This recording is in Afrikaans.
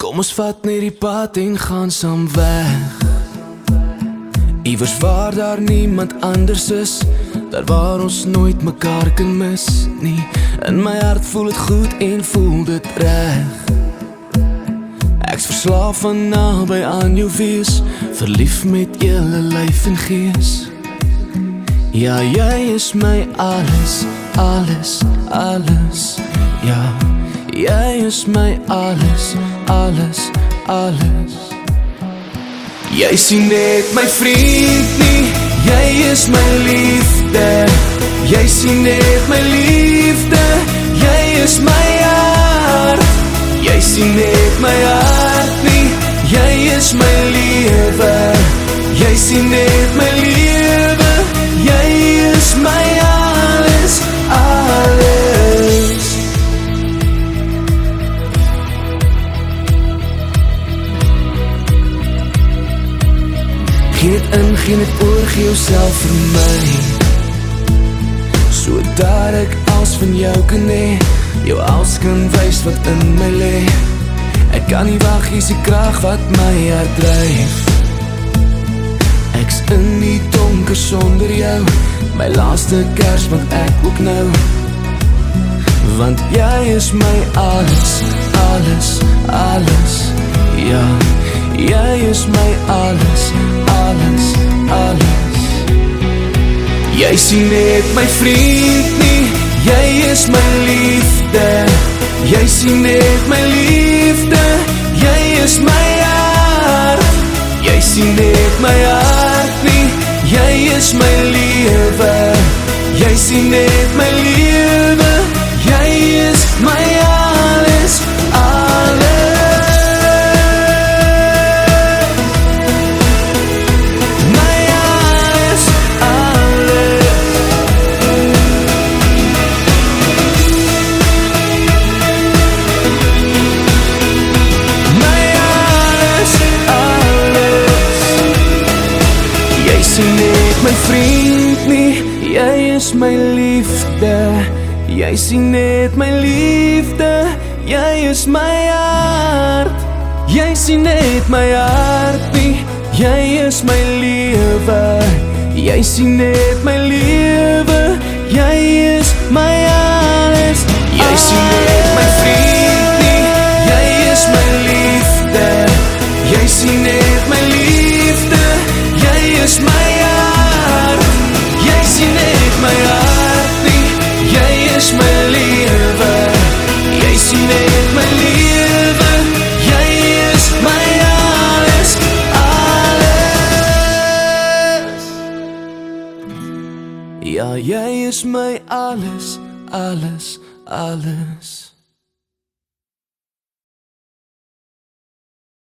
Kom ons vat net die pad en gaan saam weg. Iewers waar daar niemand anders is, daar waar ons nooit mekaar kan mis nie. In my hart voel dit goed en voel dit reg. Ek's verslaaf van naby aan jou wees, verlief met hele lyf en gees. Ja, jy is my alles, alles, alles. Ja, jy is my alles, alles, alles. Jy sien net my vriend nie, jy is my liefde. Jy sien net my liefde, jy is my hart. Jy sien net my hart nie, jy is my lewe. Jy sien net Geen het in, geen het oor, gee jouself vir my. So dat ek als van jou kan hee Jou als kan wees wat in my le Ek kan nie wacht, is die kraag wat my hart drijf Ek's in die donker sonder jou My laaste kers wat ek ook nou. Want jy is my alles, alles, alles Ja, jy is my alles, alles, Jy sien net my vriend nie, jy is my liefde. Jy sien net my liefde, jy is my hart. Jy sien net my hart nie, jy is my lewe. Jy sien net my lewe, vriend nie Jy is my liefde. Jy sien net my liefde Jy is my hart. Jy sien net my hart nie Jy is my lewe. Jy sien net my lewe Jy is my Ja, jy is my alles, alles, alles